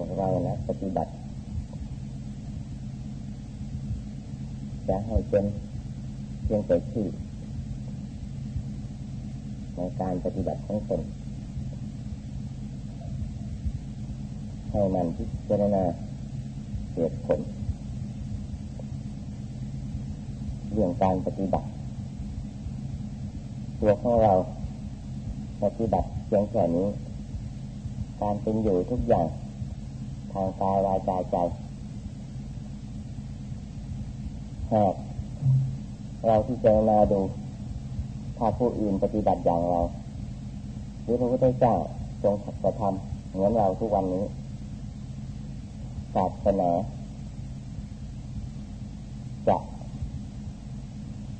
วกเรานะปฏิบัติ จะให้เป็นเพียงแต่ชื่อในการปฏิบัติของตนให้มันพิจารณาเหตุผลเรื่องการปฏิบัติ ตัวของเราปฏิบัติเพียงแค่นี้ การเป็นอยู่ทุกอย่างางกายวาจาใจหากเราที่เจรณาดูถ้าผู้อื่นปฏิบัติอย่างเราหรือพระพุทธเจ้าทรงกระทำเหมือนเราทุกวันนี้ศาสนาจะ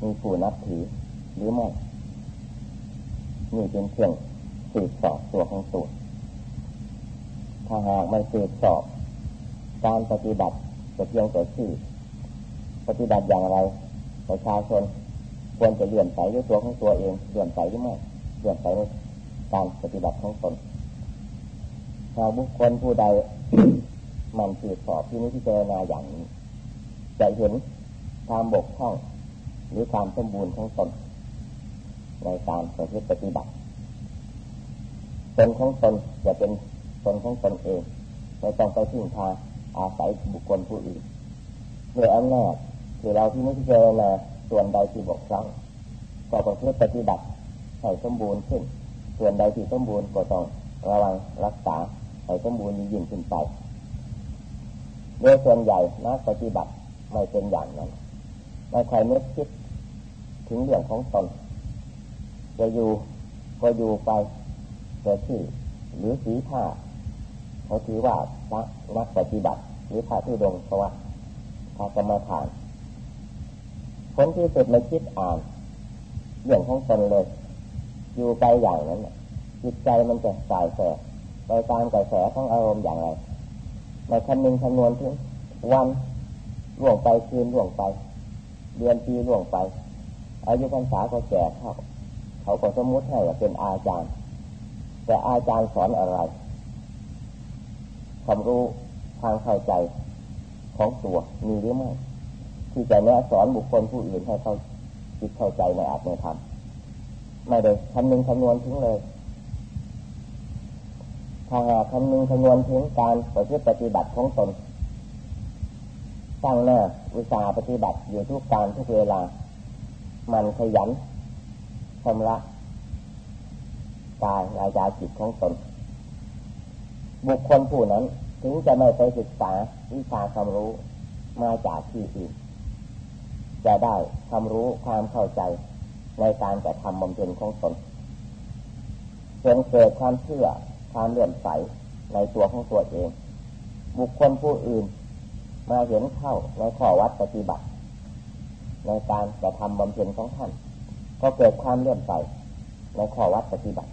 มีผู้นับถือหรือไม่นี่เป็นเพียงสืบสอบตัวของตัว ถ้าหากไม่สืบสอบการปฏิบัติจะเพียงแต่ชื่อปฏิบัติอย่างไรประชาชนควรจะเลื่อนใสด้วยตัวของตัวเองเลื่อนใสหรือไม่เลื่อนใสในการปฏิบัติของตนหากบุคคลผู้ใดมันสืบสอบที่นี้ที่เจรณาอย่างนี้จะเห็นความบกพร่องหรือความสมบูรณ์ของตนในการประพฤติปฏิบัติตนของตนจะเป็น ตนของตนเองไม่ต้องไปพึ่งพาอาศัยบุคคลผู้อื่นโดยอำนาจคือเราที่ไม่เจอมาส่วนใดที่บกพร่องก็ประพฤติปฏิบัติให้สมบูรณ์ขึ้น ส่วนใดที่สมบูรณ์ก็ต้องระวังรักษาให้สมบูรณ์ยิ่งขึ้นไปโดยส่วนใหญ่นักปฏิบัติไม่เป็นอย่างนั้นไม่ใครนึกคิดถึงเรื่องของตนจะอยู่ก็อยู่ไปแต่ชื่อหรือสีผ้า เขาถือว่าพระนักปฏิบัติหรือพระทุดงเพราะว่าพระกรรมฐานคนที่สุดไม่คิดอ่านเรื่องของตนเลย อยู่ไปอย่างนั้นจิตใจมันจะสายแสไปตามกระแสของอารมณ์อย่างไรในคำนึงคำนวณถึงวันล่วงไปคืนล่วงไป เดือนปีล่วงไป อายุพรรษาก็แก่เขาเขาก็สมมติให้ว่าเป็นอาจารย์ แต่อาจารย์สอนอะไร ความรู้ทางเข้าใจของตัวมีหรือไม่ที่จะแนะสอนบุคคลผู้อื่นให้เขาคิดเข้าใจในอาจในธรรมไม่ได้คำนึงคำนวณถึงเลย ถ้าหากคำนึงคำนวณถึงการประพฤติปฏิบัติของตนตั้งหน้าวิชาปฏิบัติอยู่ทุกการทุกเวลา มันขยันชำระกายวาจาจิตของตน บุคคลผู้นั้น ถึงจะไม่ไปศึกษาวิชาความรู้มาจากที่อื่นจะได้ความรู้ความเข้าใจในการกระทำบำเพ็ญของตนจนเกิดความเชื่อความเลื่อมใสในตัวของตัวเอง บุคคลผู้อื่นมาเห็นเข้าในข้อวัดปฏิบัติ ในการกระทำบำเพ็ญของท่าน ก็เกิดความเลื่อมใสในข้อวัดปฏิบัติ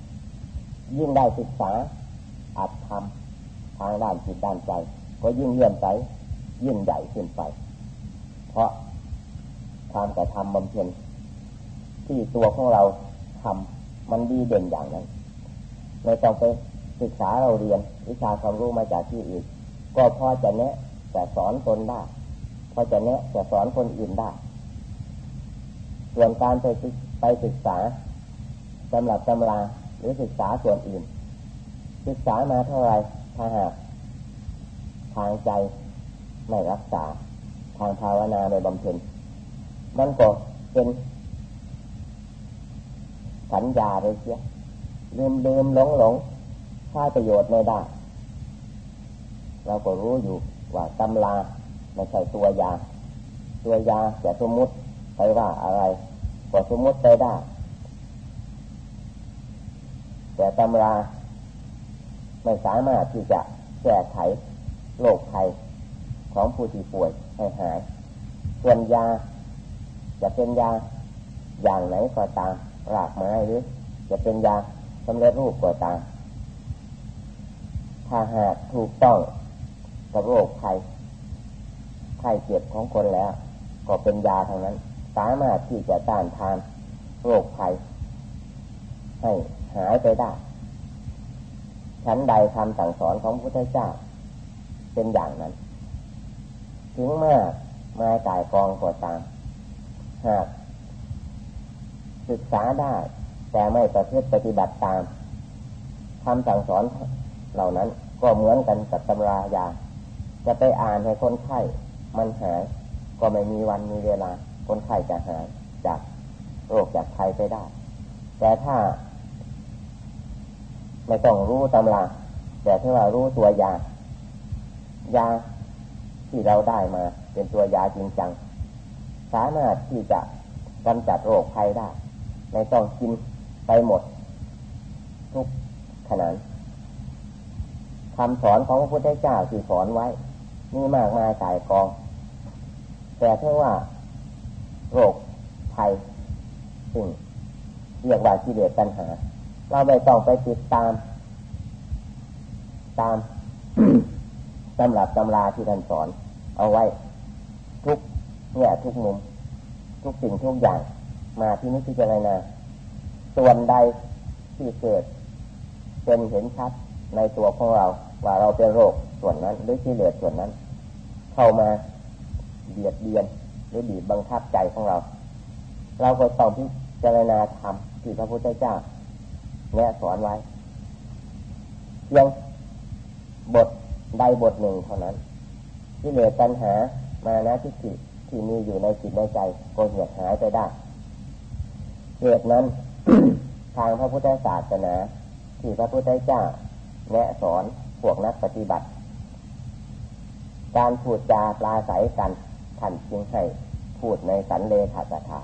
ยิ่งได้ศึกษา อัดทำทางด้านจิตด้านใจ ก็ยิ่งเลื่อมใสยิ่งใหญ่ขึ้นไป เพราะความกระทำบำเพ็ญที่ตัวของเราทำมันดีเด่นอย่างนั้นไม่ต้องไปศึกษาเราเรียน วิชาความรู้มาจากที่อื่น ก็พอจะแนะแต่สอนตนได้พอจะแนะแต่สอนคนอื่นได้ส่วนการไปไปศึกษาสำหรับตำราหรือศึกษาส่วนอื่น ศึกษามาเท่าไรถ้าหากทางใจไม่รักษา ทางภาวนาในบำเพ็ญมันก็เป็นสัญญาเลยเชียลืมลืมหลงหลงใช้ประโยชน์ไม่ได้ เราก็รู้อยู่ว่าตำลาไม่ใช่ตัวยา ตัวยาจะสมมติไปว่าอะไร ก็สมมติไปได้ แต่ตำรา ไม่สามารถที่จะแก้ไขโรคภัยของผู้ที่ป่วยให้หาย ส่วนยา จะเป็นยาอย่างไหนก็ตามรากไม้หรือ จะเป็นยาสำเร็จรูปก็ตาม ถ้าหากถูกต้องกับโรคภัยไข้เจ็บของคนแล้ว ก็เป็นยาท่านั้น สามารถที่จะต้านทานโรคภัยให้หายไปได้ ชั้นใดคำสั่งสอนของพระพุทธเจ้า เป็นอย่างนั้น ถึงมากมาจ่ายกองก็ตามหากศึกษาได้ แต่ไม่ประพฤติปฏิบัติตามทำสั่งสอนเหล่านั้นก็เหมือนกันกับตำรายา จะไปอ่านให้คนไข้มันหายก็ไม่มีวันมีเวลา คนไข้จะหายจากโรคจากภัยไปได้ แต่ถ้า ไม่ต้องรู้ตำราแต่ถ้าว่ารู้ตัวยายาที่เราได้มา เป็นตัวยาจริงจังสามารถที่จะกำจัดโรคภัยได้ ไม่ต้องกินไปหมด ทุกขนาดคำสอนของพระพุทธเจ้าที่สอนไว้ มีมากมายสายกอง แต่ถ้าว่า โรคภัยซึ่งเรียกว่ากิเลสปัญหา เราไม่ต้องไปติดตาม ตามตำรับตำราที่ท่านสอน เอาไว้ ทุกเนี่ยทุกมุม ทุกสิ่งทุกอย่าง มาที่นี้ที่จะไรนาส่วนใดที่เกิดเป็นเห็นชัดในตัวของเรา ว่าเราเป็นโรคส่วนนั้นหรือกิเลสส่วนนั้น เข้ามาเบียดเบียนหรือบีบบังคับใจของเรา เราก็ต้องพิจารณาธรรมที่พระพุทธเจ้า แนะสอนไว้เพียงบทใดบทหนึ่งเท่านั้นที่เหลือปัญหามานะที่สิที่มีอยู่ในจิตในใจก็เหียดหายไปได้เหตุนั้น ทางพระพุทธศาสนา ที่พระพุทธเจ้าแนะสอนพวกนักปฏิบัติ การพูดจาปลาใสกันท่านจึงให้พูดในสันเลขาสถา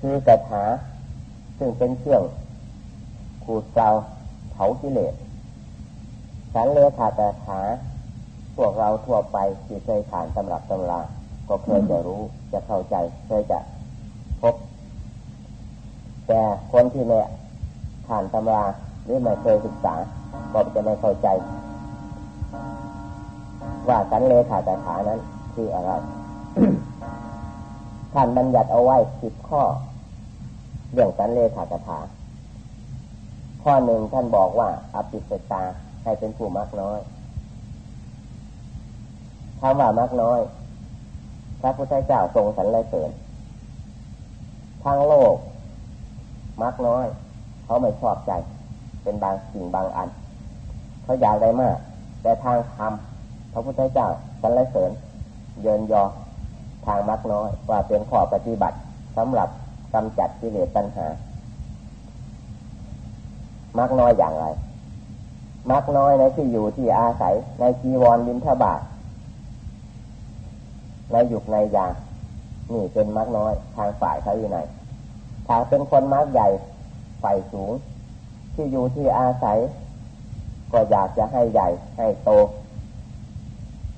คือกระถา ซึ่งเป็นเครื่องขูดเกลาเผากิเลสสันเลขาแตถาพวกเราทั่วไปที่เคยผ่านตำรับตำราก็เคยจะรู้จะเข้าใจเคยจะพบ แต่คนที่ไม่ผ่านตำราหรือไม่เคยศึกษาก็จะไม่เข้าใจ ว่าสันเลขาแตถานั้นคืออะไรท่านบัญญัติเอาไว้สิบข้อ เรื่องสันเลขาตถาข้อหนึ่งท่านบอกว่าอภิสตาให้เป็นผู้มักน้อยคำว่ามักน้อย พระพุทธเจ้าทรงสรรเสริญทั้งโลก มักน้อย เขาไม่ชอบใจ เป็นบางสิ่งบางอัน เขาอยากได้มาก แต่ทางธรรมพระพุทธเจ้าสรรเสริญ เยินยอทางมักน้อยว่าเป็นข้อปฏิบัติสำหรับ กำจัดกิเลสปัญหา มักน้อยอย่างไร มักน้อยในที่อยู่ที่อาศัย ในจีวรบินทบาทในหยุกในยานี่เป็นมักน้อยทางฝ่ายเขาอยู่ไหนถ้าเป็นคนมักใหญ่ฝ่ายสูง ที่อยู่ที่อาศัย ก็อยากจะให้ใหญ่ให้โต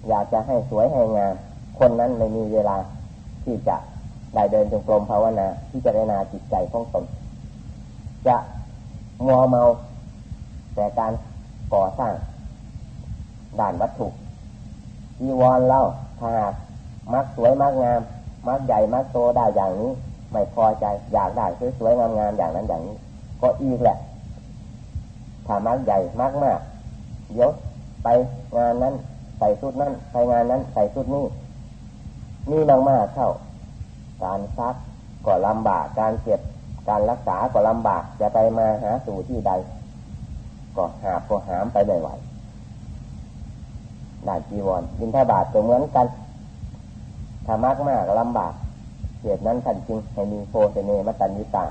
อยากจะให้สวยให้งามคนนั้นไม่มีเวลาที่จะ ได้เดินจงกรมภาวนาที่จะได้นาจิตใจของตนจะมัวเมาแต่การก่อสร้างด่านวัตถุจีวรเล่าถ้ามักสวยมักงาม มักใหญ่มักโตได้อย่างนี้ ไม่พอใจอยากได้สวยๆงามๆอย่างนั้นอย่างนี้ ก็อีกแหละถ้ามักใหญ่มักมากเดี๋ยวไปงานนั้นใส่ชุดนั้นไปงานนั้นใส่ชุดนี้นี่มากมากเข้า การซักก็ลำบากการเก็บการรักษาก็ลำบากจะไปมาหาสู่ที่ใด ก็หาก็หามไปไม่ไหวได้จีวรยินทบาทก็เหมือนกันถ้ามากมากลำบากเหตุนั้นท่านจึงให้มีโฟเซเนมัตันยิตา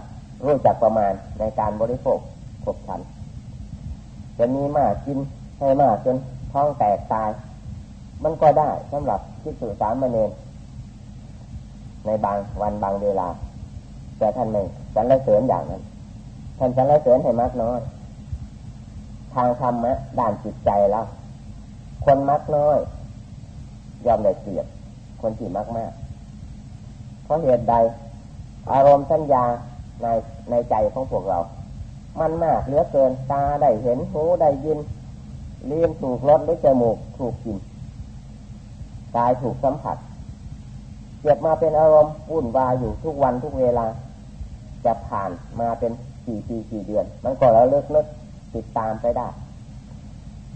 รู้จักประมาณในการบริโภคขบฉัน จะมีมากกินให้มากจนท้องแตกตาย มันก็ได้สำหรับที่สื่อสารมาเนน ในบางวันบางเวลา แต่ท่านไม่สรรเสริญอย่างนั้น ท่านสรรเสริญให้มากน้อย ทางธรรมะด้านจิตใจแล้วคนมักน้อย ยอมได้เสียบ คนที่มากมาก เพราะเหตุใด อารมณ์สัญญาในในใจของพวกเรา มันมากเหลือเกินตาได้เห็นหูได้ยินเลี้ยงถูกรสหรือจมูกถูกกินกายถูกสัมผัส เก็บมาเป็นอารมณ์วุ่นวายอยู่ทุกวันทุกเวลา จะผ่านมาเป็นกี่ปีกี่เดือน มันก็แล้วเลิกนึกติดตามไปได้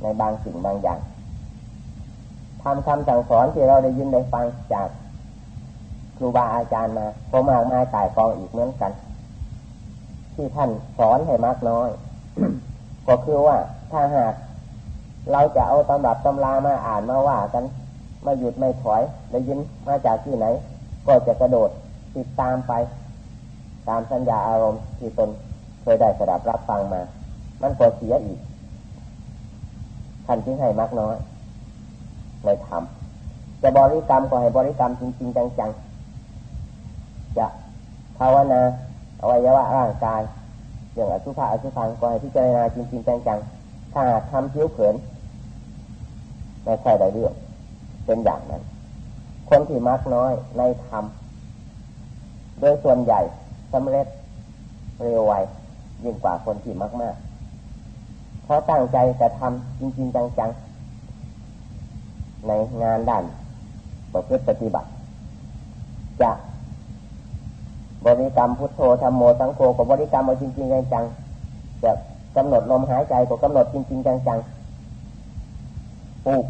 ในบางสิ่งบางอย่างทำคำสั่งสอนที่เราได้ยินได้ฟังจากครูบาอาจารย์มาพอมากมายตายกองอีกเหมือนกัน ที่ท่านสอนให้มากน้อย ก็คือว่าถ้าหากเราจะเอาตำรับตำรามาอ่านมาว่ากัน ไม่หยุดไม่ถอยได้ยินมาจากที่ไหน ก็จะกระโดดติดตามไป ตามสัญญาอารมณ์ที่ตนเคยได้สดับรับฟังมา มันก็เสียอีกท่านจึงให้มากน้อยในธรรมจะบริกรรมก็ให้บริกรรมจริง ๆ จังๆ จะภาวนาอวัยวะร่างกายอย่างอสุภะอสุพังก็ให้พิจารณาจริง ๆ จังๆ ถ้าทำผิวเผินไม่ใช่ได้เรื่อง เป็นอย่างนั้น คนที่มักน้อยในธรรมโดยส่วนใหญ่สำเร็จเร็วไวยิ่งกว่าคนที่มากมากเพราะตั้งใจจะทำจริง ๆ จังๆ ในงานด้านประพฤติปฏิบัติ จะบริกรรมพุทโธธรรมโมสังโฆกับบริกรรมเอาจริง ๆ จังๆจะกำหนดลมหายใจก็กำหนดจริง ๆ จังๆปลูก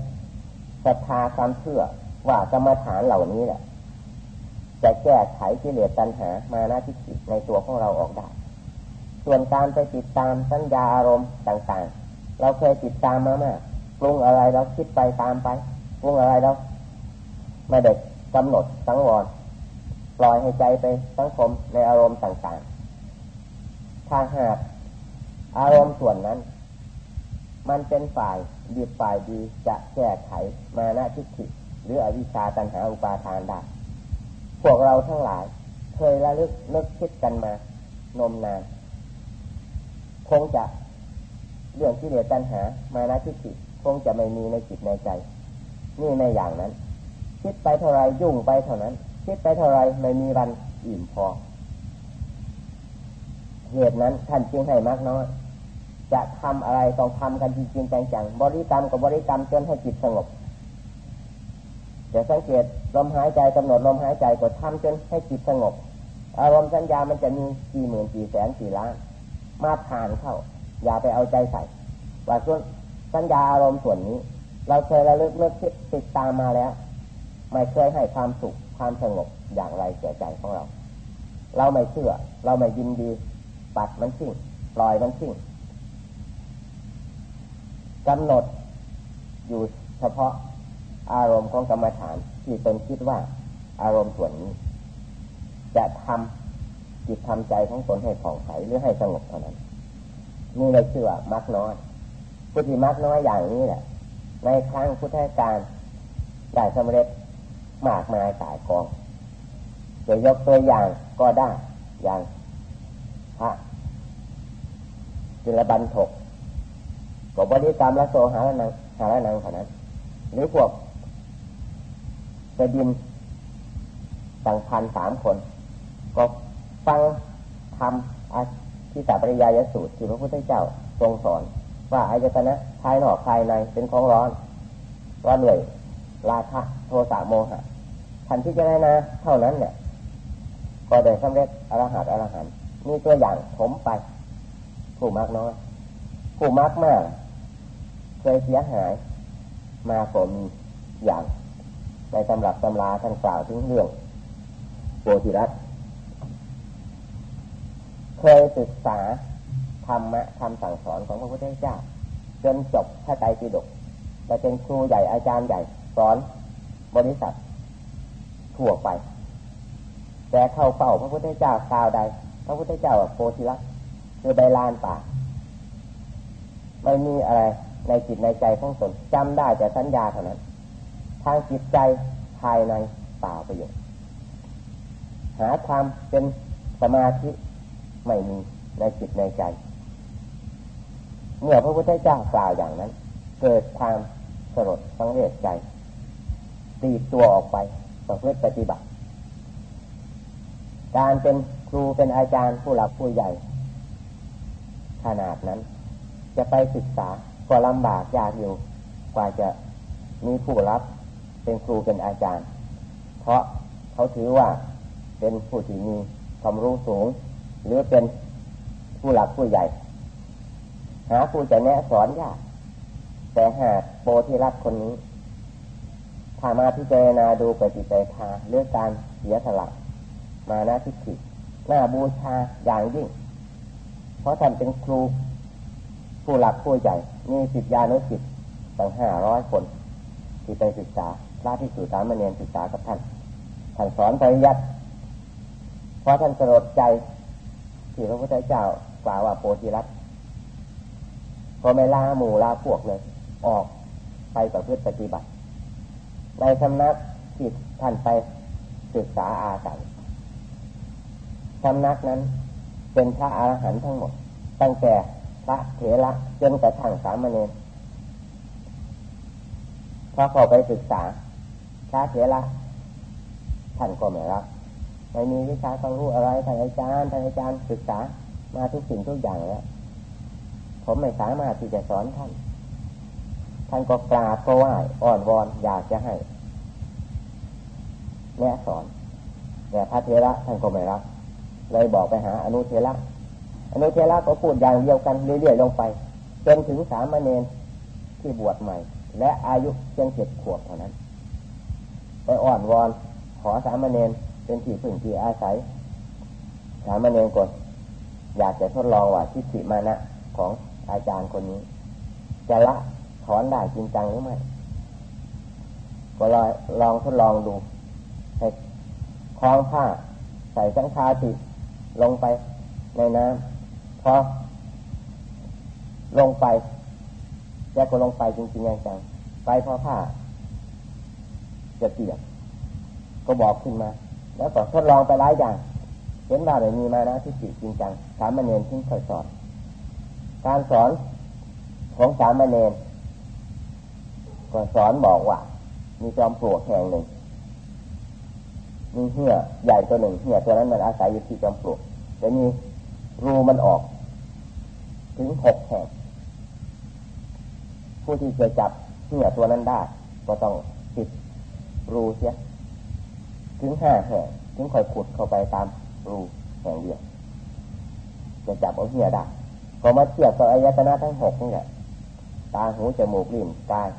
ศรัทธาความเชื่อว่ากรรมฐานเหล่านี้แหละ จะแก้ไขกิเลสตัณหามานาทิฏฐิในตัวของเราออกได้ ส่วนการไปติดตามสัญญาอารมณ์ต่างๆ เราเคยติดตามมามากปรุงอะไรเราคิดไปตามไปปรุงอะไรเราไม่เด็ดกำหนดสังวรปล่อยให้ใจไปสังคมในอารมณ์ต่างๆถ้าหากอารมณ์ส่วนนั้น มันเป็นฝ่ายดีฝ่ายดีจะแก้ไขมานาทิฏฐิหรืออวิชชาตัณหาอุปาทานได้พวกเราทั้งหลาย เคยระลึกนึกคิดกันมานมนาน คงจะเรื่องที่เหลือตัณหา มานาทิฏฐิคงจะไม่มีในจิตในใจ นี่ในอย่างนั้น คิดไปเท่าไรยุ่งไปเท่านั้น คิดไปเท่าไรไม่มีวันอิ่มพอเหตุนั้นท่านจึงให้มากน้อย จะทำอะไรต้องทำกันจริงๆจังๆบริกรรมกับบริกรรมจนให้จิตสงบจะสังเกตลมหายใจกำหนดลมหายใจกดทำจนให้จิตสงบ อารมณ์สัญญามันจะมีกี่หมื่นกี่แสนกี่ล้านมาผ่านเข้า อย่าไปเอาใจใส่ว่าส่วนสัญญาอารมณ์ส่วนนี้ เราเคยระลึกเลิกคิดติดตามมาแล้ว ไม่เคยให้ความสุขความสงบอย่างไรแก่ใจของเรา เราไม่เชื่อ เราไม่ยินดี ปัดมันทิ้งปล่อยมันทิ้ง กำหนดอยู่เฉพาะอารมณ์ของกรรมฐานที่ตนคิดว่าอารมณ์ส่วนนี้ จะทำจิตทำใจของตนให้ผ่องใสหรือให้สงบเท่านั้นนี่เลยชื่อว่ามักน้อยพุทธิมักน้อยอย่างนี้แหละในครั้งพุทธกาลได้สำเร็จมากมายสายกองจะยกตัวอย่างก็ได้อย่างพระจิรบันถก บอก็บริกรรมละโสหาละนังหาละนังเท่านั้นหรือพวกจะดินต่างพันสามคน ก็ฟังทำอที่สาปริยายสูตรที่พระพุทธเจ้าทรงสอน ว่าอายตนะภายนอกภายในเป็นของร้อนว่าเหนื่อยราคะโทสะโมหะทันที่จะได้นะ เท่านั้นเนี่ยก็ได้สำเร็จอรหัตอรหันมีตัวอย่างผมไป ผู้มากน้อยผู้มากมาก เคยเสียหาย มาผมมีอย่างในตำรับตำราท่านกล่าวถึงเรื่องโพธิรัตเคยศึกษาธรรมะคำสั่งสอนของพระพุทธเจ้าจนจบพระไตรปิฎกแต่เป็นครูใหญ่อาจารย์ใหญ่สอนบริษัททั่วไป แต่เข้าเฝ้าพระพุทธเจ้าคราวใด พระพุทธเจ้าโพธิรัตคือใบลานป่า ไม่มีอะไร ในจิตในใจของตนจำได้แต่สัญญาเท่านั้น ทางจิตใจภายในเปล่าประโยชน์หาความเป็นสมาธิไม่มีในจิตในใจ เมื่อพระพุทธเจ้ากล่าวอย่างนั้น เกิดความสลดสังเวชใจ ตีตัวออกไปประพฤติปฏิบัติ การเป็นครูเป็นอาจารย์ผู้หลักผู้ใหญ่ ขนาดนั้น จะไปศึกษา ก็ลำบากยากอยู่ กว่าจะมีผู้รับเป็นครูเป็นอาจารย์ เพราะเขาถือว่าเป็นผู้ที่มีความรู้สูง หรือเป็นผู้หลักผู้ใหญ่ หาผู้จะแนะสอนยาก แต่หากโปธิรัตคนนี้ถ้ามาพิจารณาดูปฏิเสธาเรื่องการเสียสละมานาทิฏฐิหน้าบูชาอย่างยิ่ง เพราะท่านเป็นครู ผู้หลักผู้ใหญ่ มีสิทธิานุสิทธิ์ตั้งห้าร้อยคน ที่ไปศึกษาพระที่สู่สามเณรศึกษากับท่านท่านสอนปริยัติเพราะท่านสลดใจที่พระพุทธเจ้ากล่าวว่าโพธิรัตพอไม่ลาหมู่ลาพวกเลย ออกไปประพฤติปฏิบัติ ในสำนักที่ท่านไปศึกษาอาศัยสำนักนั้นเป็นพระอาหารหันต์ทั้งหมด ตั้งแต่ พระเถระจนกระทั่งสามเณรพอเข้าไปศึกษาพระเถระท่านก็ไม่รับไม่มีวิชาความรู้อะไรท่านอาจารย์ท่านอาจารย์ศึกษามาทุกสิ่งทุกอย่างแล้วผมไม่สามารถที่จะสอนท่าน ท่านก็กราบก็ไหว้อ่อนวอนอยากจะให้แนะสอนแต่พระเทระท่านก็ไม่รับเลยบอกไปหาอนุเทระ อนุเทระก็พูดอย่างเดียวกันเรื่อยๆลงไปจนถึงสามเณรที่บวชใหม่ และอายุเพียงเจ็ดขวบเท่านั้น ไปอ่อนวอนขอสามเณรเป็นที่พึ่งที่อาศัย สามเณรกดอยากจะทดลองว่าทิฏฐิมานะของอาจารย์คนนี้ จะละถอนได้จริงจังหรือไม่ก็ลองลองทดลองดูให้คล้องผ้าใส่สังฆาติลงไปในน้ำ พอลงไปแกก็ลงไปจริงๆจังๆไปพอผ้าจะเปียกก็บอกขึ้นมา แล้วก็ทดลองไปหลายอย่างเห็นว่าเลยมีมานะที่จิจริงจังสามเณรที่เคยสอน การสอนของสามเณรก็สอนบอกว่า มีจอมปลวกแห่งหนึ่งมีเหี้ยใหญ่ตัวหนึ่งเหี้ยตัวนั้นมันอาศัยอยู่ที่จอมปลวกจะมีรูมันออก ถึงหกแห่งผู้ที่จะจับเหี้ยตัวนั้นได้ ก็ต้องปิดรูเสียถึงห้าแห่งถึงค่อยขุดเข้าไปตามรูแห่งเดียวจะจับเอาเหี้ยได้พอมาเทียบกับอายตนะทั้งหกนี่แหละตาหูจมูกลิ้นกาย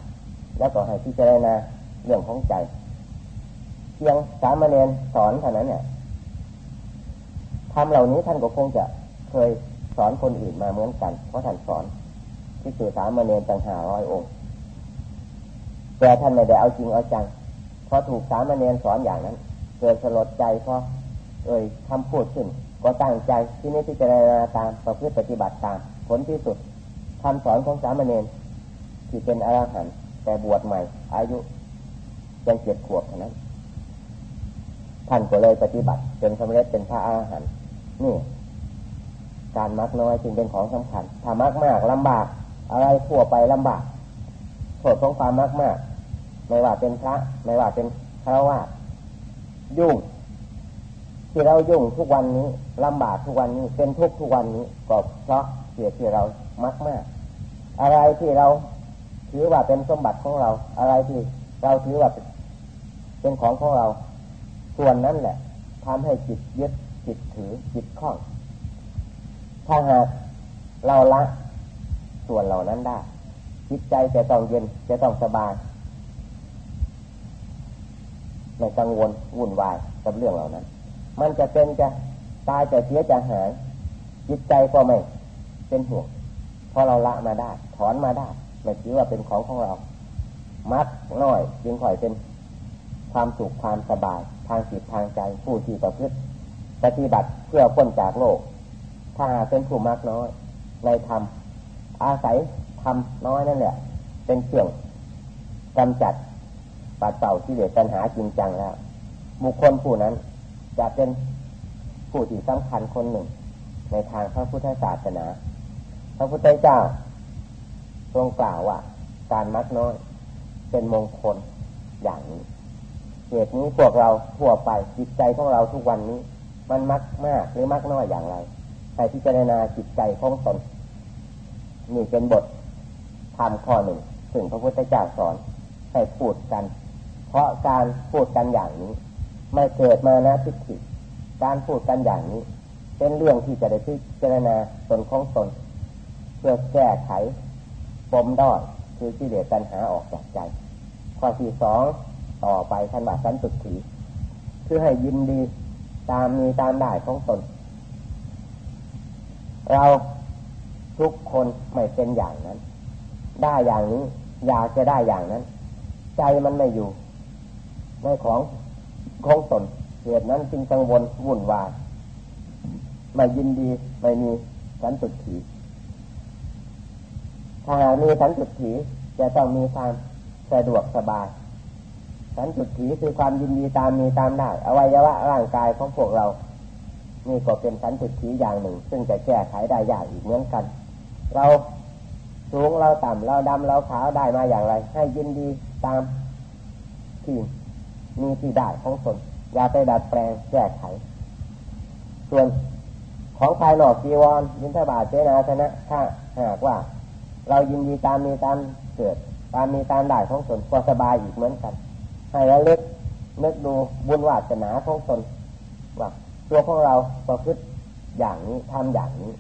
แล้วก็ให้พิจารณาเรื่องของใจเพียงสามเณรสอนเท่านั้นเนี่ยทำเหล่านี้ท่านก็คงจะเคย สอนคนอื่นมาเหมือนกัน เพราะท่านสอนที่สื่อสามเณรต่างหาร้อยองค์แต่ท่านไม่ได้เอาจริงเอาจังพอถูกสามเณรสอนอย่างนั้น เกิดสลดใจเพราะเอ่ยคำพูดขึ้น ก็ตั้งใจที่นี้พิจารณาตามประพฤติปฏิบัติตาม ผลที่สุดคำสอนของสามเณรที่เป็นอรหันต์แต่บวชใหม่ อายุยังเจ็ดขวบเท่านั้น ท่านก็เลยปฏิบัติจนสำเร็จเป็นพระอรหันต์นี่ การมักน้อยจึงเป็นของสำคัญ ถ้ามักมากลำบาก อะไรทั่วไปลำบากโทษของความมากมากไม่ว่าเป็นพระ ไม่ว่าเป็นฆราวาสยุ่ง ที่เรายุ่งทุกวันนี้ลำบากทุกวันนี้ เป็นทุกทุกวันนี้ก็เพราะเสียที่เรามักมาก อะไรที่เราถือว่าเป็นสมบัติของเรา อะไรที่เราถือว่าเป็นของของเรา ส่วนนั้นแหละทำให้จิตยึดจิตถือจิตคล้อง ถ้าหากเราละส่วนเหล่านั้นได้ จิตใจจะต้องเย็นจะต้องสบายไม่กังวลวุ่นวายกับเรื่องเหล่านั้น มันจะเป็นจะตายจะเสียจะหาย จิตใจก็ไม่เป็นห่วงเพราะเราละมาได้ ถอนมาได้ไม่ถือว่าเป็นของของเรา มัดน้อยจึงค่อยเป็นความสุขความสบาย ทางจิตทางใจผู้ที่ประพฤติปฏิบัติเพื่อพ้นจากโลก ถ้าเป็นผู้มักน้อย ในธรรมอาศัยธรรมน้อยนั่นแหละ เป็นเครื่องกำจัดปัดเป่าที่เหลือปัญหาจริงจังแล้วบุคคลผู้นั้นจะเป็นผู้ที่สำคัญคนหนึ่ง ในทางพระพุทธศาสนา พระพุทธเจ้าทรงกล่าวว่า การมักน้อย เป็นมงคลอย่างนี้เหตุนี้พวกเราทั่วไปจิตใจของเราทุกวันนี้ มันมักมากหรือมักน้อยอย่างไร ใครที่จะนาจิตใจของตนนี่เป็นบทธรรมข้อหนึ่งถึงพระพุทธเจ้าสอนให้พูดกัน เพราะการพูดกันอย่างนี้ ไม่เกิดมานะทิฏฐิการพูดกันอย่างนี้ เป็นเรื่องที่จะได้พิจารณาตนของตนเพื่อแก้ไขปมด้อยคือที่เดือปัญหาออกจากใจ ข้อที่สองต่อไปท่านว่าสันตุถีคือให้ยินดีตามมีตามได้ของตน เราทุกคนไม่เป็นอย่างนั้น ได้อย่างนี้ อยากจะได้อย่างนั้น ใจมันไม่อยู่ ในของของตนเหตุนั้นจึงกังวลวุ่นวายไม่ยินดีไม่มีสันตุถีถ้าหากมีสันตุถีจะต้องมีความสะดวกสบาย สันตุถีคือความยินดีตามมีตามได้อวัยวะร่างกายของพวกเรา นี่ก็เป็นสันตุถีอย่างหนึ่ง ซึ่งจะแก้ไขได้ยากอีกเหมือนกัน เราสูงเราต่ำเราดำเราขาวได้มาอย่างไร ให้ยินดีตามที่มีที่ได้ของตนอย่าไปดัดแปลงแก้ไข ส่วนของภายนอกจีวรยินทบาทเจนาชนะ ถ้าหากว่า เรายินดีตามมีตามเกิด ตามมีตามได้ของตนก็สบายอีกเหมือนกันให้เราเล็กนึกดูบุญวาสนาของตนว่า ตัวของเราประพฤติอย่างนี้ทำอย่างนี้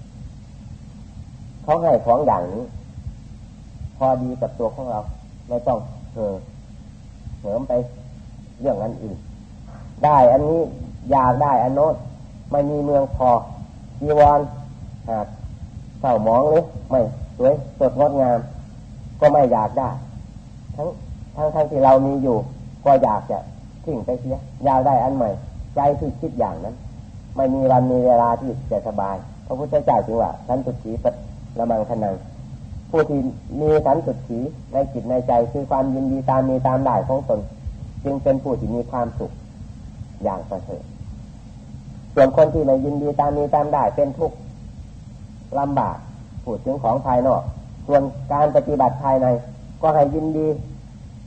เขาให้ของอย่างนี้ พอดีกับตัวของเรา ไม่ต้องเออเสริมไปเรื่องอันอื่นได้อันนี้อยากได้อันโน้นไม่มีเมืองพอจีวรหากเศร้าหมองหรือไม่สวยสดงดงาม ก็ไม่อยากได้ ทั้งทั้งทั้งที่เรามีอยู่ ก็อยากจะทิ้งไปเสียอยากได้อันใหม่ ใจที่คิดอย่างนั้น ไม่มีวันมีเวลาที่จะสบาย พระพุทธเจ้าจึงว่าสันตุขีปละมังทนังผู้ที่มีสันตุขีในจิตในใจคือความยินดีตามมีตามได้ของตน จึงเป็นผู้ที่มีความสุขอย่างประเสริฐส่วนคนที่ไม่ยินดีตามมีตามได้เป็นทุกข์ลำบากพูดถึงของภายนอก ส่วนการปฏิบัติภายใน ก็ให้ยินดี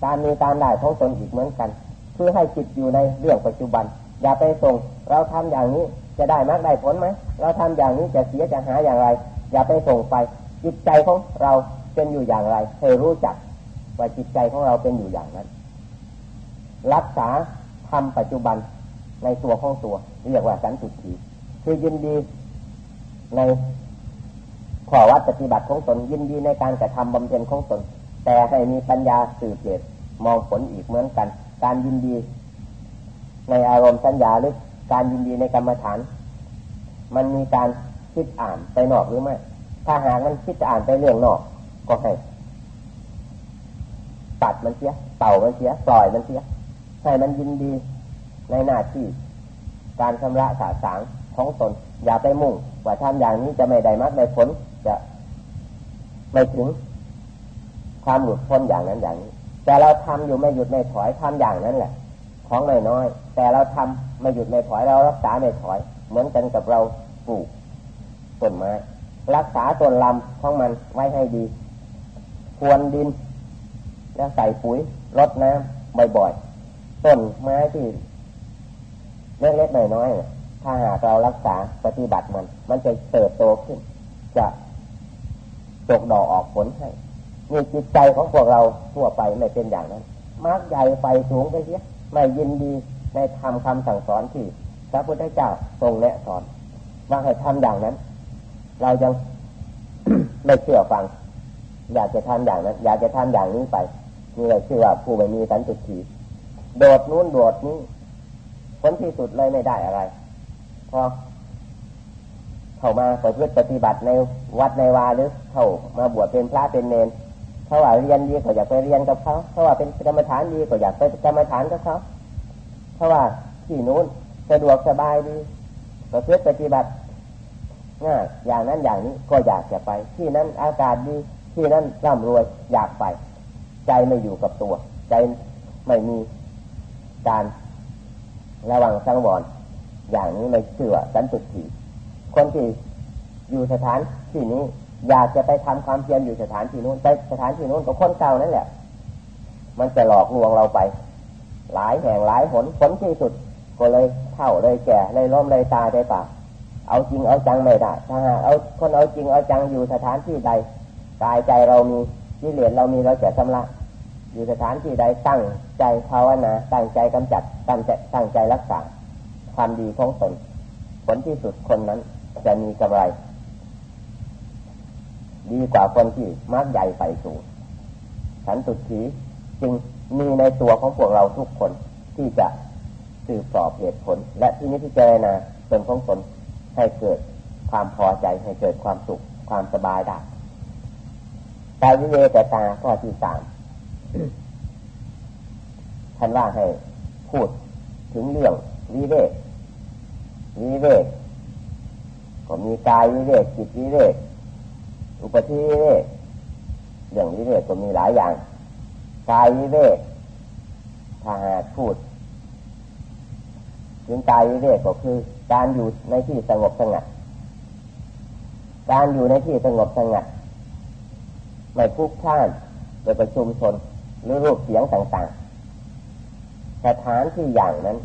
ตามมีตามได้ของตนอีกเหมือนกัน เพื่อให้จิตอยู่ในเรื่องปัจจุบัน อย่าไปส่ง เราทำอย่างนี้จะได้มากได้ผลไหมเราทำอย่างนี้จะเสียจะหาอย่างไร อย่าไปส่งไป จิตใจของเราเป็นอยู่อย่างไรให้รู้จักว่าจิตใจของเราเป็นอยู่อย่างนั้น รักษาทำปัจจุบันในตัวของตัว เรียกว่าสันตุถีคือยินดีในขอวัดปฏิบัติของตนยินดีในการกระทำบำเพ็ญของตน แต่ให้มีปัญญาสืบเหตุมองผลอีกเหมือนกัน การยินดี ในอารมณ์สัญญาหรือการยินดีในกรรมฐาน มันมีการคิดอ่านไปนอกหรือไม่ถ้าหากมันคิดอ่านไปเรื่องนอก ก็ให้ตัดมันเสียเต่ามันเสียปล่อยมันเสียให้มันยินดีในหน้าที่ การชำระสาสางของตน อย่าไปมุ่ง ว่าทำอย่างนี้จะไม่ได้มัดไม่ผลจะไม่ถึงความหลุดพ้นอย่างนั้นอย่างนี้ แต่เราทำอยู่ไม่หยุดไม่ถอยทำอย่างนั้นแหละ ของน้อยๆแต่เราทำไม่หยุดไม่ถอยเรารักษาไม่ถอย เหมือนกันกับเราปลูกต้นไม้รักษาต้นลำของมันไว้ให้ดี ควรดิน แล้วใส่ปุ๋ยรดน้ำบ่อยๆต้นไม้ที่เล็กๆน้อยๆถ้าหากเรารักษาปฏิบัติมัน มันจะเติบโตขึ้น จะตกดอกออกผลให้นี่จิตใจของพวกเราทั่วไปไม่เป็นอย่างนั้นมากใหญ่ไฟสูงไปเสีย ไม่ยินดีในทำคำสั่งสอนที่พระพุทธเจ้าทรงแนะสอนว่าให้ทำอย่างนั้น เรายังไม่เชื่อฟัง อยากจะทำอย่างนั้น อยากจะทำอย่างนี้ไปนี่เลยชื่อว่าผู้ไม่มีสันติถีโดดนู้นโดดนี้ผลที่สุดเลยไม่ได้อะไรพอเข้ามาประพฤติปฏิบัติในวัดในวาหรือเข้ามาบวชเป็นพระเป็นเนน เขาว่าเรียนดีก็อยากไปเรียนกับเขาเขาว่าเป็นกรรมฐานดีก็อยากไปกรรมฐานกับเขาเขาว่าที่นู้นสะดวกสบายดีประพฤติปฏิบัติง่ายอย่างนั้นอย่างนี้ก็อยากจะไป ที่นั้นอากาศดีที่นั้นร่ำรวยอยากไป ใจไม่อยู่กับตัว ใจไม่มีการระวังสังวรอย่างนี้ไม่เชื่อสันตุถีคนที่อยู่สถานที่นี้ อยากจะไปทำความเพียรอยู่สถานที่นู้นไปสถานที่นู้นกับคนเก่านั่นแหละ มันจะหลอกลวงเราไป หลายแห่งหลายหนผลที่สุด ก็เลยเท่าเลยแก่เลยล้มเลยตายได้ปากเอาจริงเอาจังไม่ได้ถ้าหากเอาคนเอาจริงเอาจังอยู่สถานที่ใดกายใจเรามีที่เหลือเรามีเราจะชำระอยู่สถานที่ใดตั้งใจภาวนาตั้งใจกำจัดตั้งใจตั้งใจรักษา ความดีของตนผลที่สุดคนนั้นจะมีกำไร ดีกว่าคนที่มากใหญ่ไปสูงสันตุถีจึงมีในตัวของพวกเราทุกคนที่จะสืบสอบเหตุผล และที่นี้ที่เจนะตนของตนให้เกิดความพอใจให้เกิดความสุขความสบายได้ตาวิเวแต่ตาข้อที่สามท่านว่าให้พูดถึงเรื่องวิเวกวิเวกก็มีกายวิเวกจิตวิเวก อุปธิวิเวกเรื่องวิเวกก็มีหลายอย่างกายวิเวกถ้าหากพูดถึงกายวิเวกก็คือ การอยู่ในที่สงบสงัด การอยู่ในที่สงบสงัดไม่พุกท่านโดยประชุมชนหรือรูปเสียงต่างๆสถานที่อย่างนั้น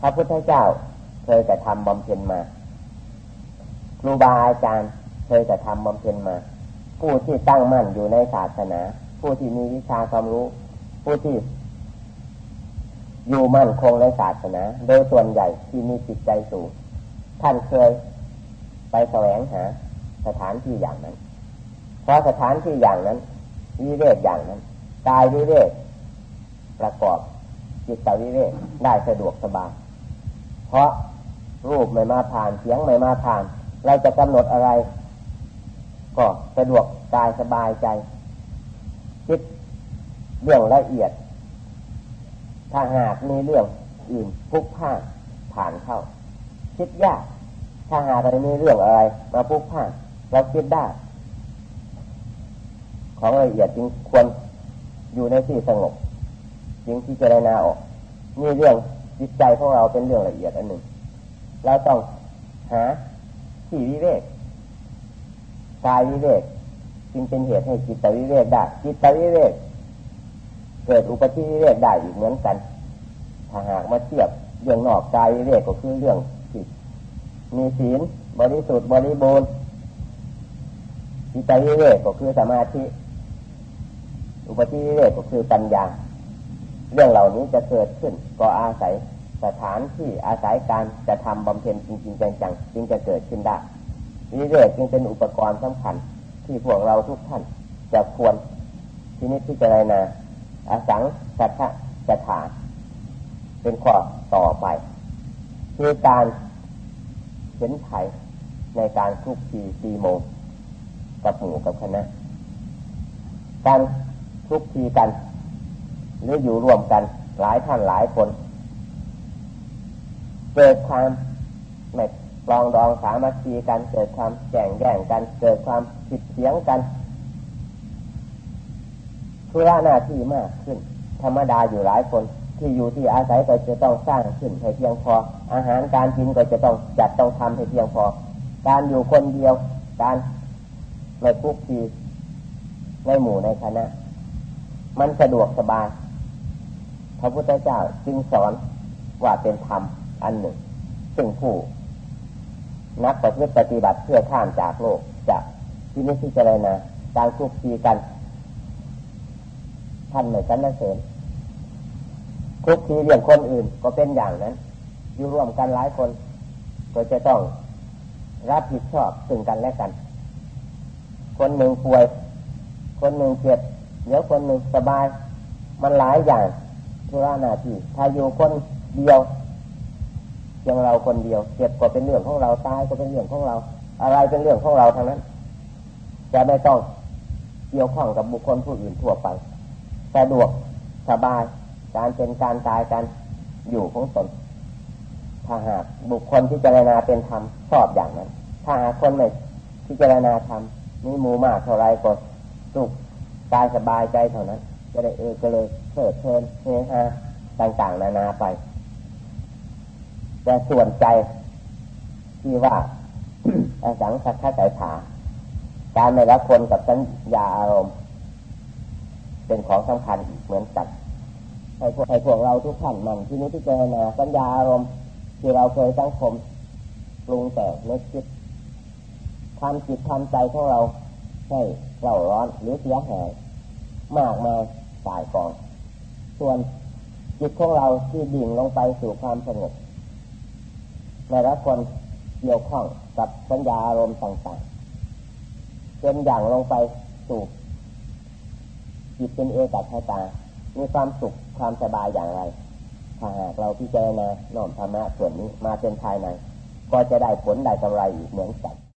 พระพุทธเจ้าเคยจะทำบำเพ็ญมาครูบาอาจารย์ เคยจะทำบำเพ็ญมา ผู้ที่ตั้งมั่นอยู่ในศาสนา ผู้ที่มีวิชาความรู้ ผู้ที่อยู่มั่นคงในศาสนา โดยส่วนใหญ่ที่มีจิตใจสูงท่านเคยไปแสวงหาสถานที่อย่างนั้น เพราะสถานที่อย่างนั้นวิเวกอย่างนั้นกายวิเวกประกอบจิตวิเวกได้สะดวกสบาย เพราะรูปไม่มาผ่านเสียงไม่มาผ่าน เราจะกำหนดอะไร ก็สะดวกกายสบายใจ คิดเรื่องละเอียด ถ้าหากมีเรื่องอื่นพุกผ้าผ่านเข้า คิดยาก ถ้าหากมีเรื่องอะไร มาพุกผ้าเราคิดได้ ของละเอียดจึงควรอยู่ในที่สงบจึงที่จะได้นาออกมีเรื่องจิตใจของเราเป็นเรื่องละเอียดอันหนึ่งเราต้องหาที่วิเวก กายวิเวกจึงเป็นเหตุให้จิตวิเวกได้จิตวิเวกเกิดอุปธิวิเวกได้อีกเหมือนกัน ถ้าหากมาเทียบเรื่องนอกกายวิเวกก็คือเรื่องจิตมีศีลบริสุทธิ์บริบูรณ์จิตวิเวกก็คือสมาธิ อุปธิวิเวกก็คือปัญญา เรื่องเหล่านี้จะเกิดขึ้น ก็อาศัยสถานที่อาศัยการจะทำบำเพ็ญจริงๆจังๆจึงจะเกิดขึ้นได้ วิเวกจึงเป็นอุปกรณ์สำคัญที่พวกเราทุกท่านจะควรที่นี้ที่จะไรนาอาสังสัทธะจะถาเป็นข้อต่อไปคือการเห็นไถ่ในการทุกทีตีโมงกับหมู่กับคณะการทุกทีกัน หรืออยู่ร่วมกันหลายท่านหลายคน เกิดความไม่ ปลองดองสามัคคีกันเกิดความแข่งแย่งกัน เกิดความผิดเถียงกันธุระหน้าที่มากขึ้น ธรรมดาอยู่หลายคนที่อยู่ที่อาศัยก็จะต้องสร้างขึ้นให้เพียงพอ อาหารการกินก็จะต้องจัดต้องทำให้เพียงพอ การอยู่คนเดียว การไม่พุกทีในหมู่ในคณะ มันสะดวกสบาย พระพุทธเจ้าจึงสอนว่าเป็นธรรมอันหนึ่ง ซึ่งผู้ นักปฏิบัติปฏิบัติเพื่อข้ามจากโลกจะที่นี้ที่เจริญนะการคุกคีกัน ท่านไม่สันเสริญคุกคีเรื่องคนอื่นก็เป็นอย่างนั้น อยู่ร่วมกันหลายคน ก็จะต้องรับผิดชอบซึ่งกันและกัน คนหนึ่งป่วย คนหนึ่งเจ็บเดี๋ยวคนหนึ่งสบาย มันหลายอย่างธุระหน้าที่ถ้าอยู่คนเดียว พียงเราคนเดียวเจ็บก็เป็นเรื่องของเราตายก็เป็นเรื่องของเรา อะไรเป็นเรื่องของเราทั้งนั้น จะไม่ต้องเกี่ยวข้องกับบุคคลผู้อื่นทั่วไปสะดวกสบายการเป็นการตายกันอยู่ของตนถ้าหากบุคคลที่เจรณาเป็นธรรมชอบอย่างนั้น ถ้าหากคนไม่ที่เจรณาธรรมมีมูมากเท่าไรก็สุขกายสบายใจเท่านั้น จะได้เออก็เลยเพิดเพลินเฮฮาต่างๆ นานาไป แต่ส่วนใจที่ว่าอาสังสักขะใจผาการไม่รับคนกับสัญญาอารมณ์ เป็นของสำคัญเหมือนกันให้พวกให้พวกเราทุกท่านมันที่นี้ที่เจอนาสัญญาอารมณ์ที่เราเคยตั้งคมปรุงแต่งนึกคิดทำจิตทำใจของเราให้เราร้อนหรือเสียหายมากมายสายกอง ส่วนจิตของเราที่ดิ่งลงไปสู่ความสงบ ในละคนเกี่ยวข้องกับสัญญาอารมณ์ต่างๆจนอย่างลงไปสู่จิตเป็นเอกคตา มีความสุขความสบายอย่างไร ถ้าหากเราพิจารณาน้อมธรรมะส่วนนี้มาเป็นภายใน ก็จะได้ผลได้กำไรอีกเหมือนกัน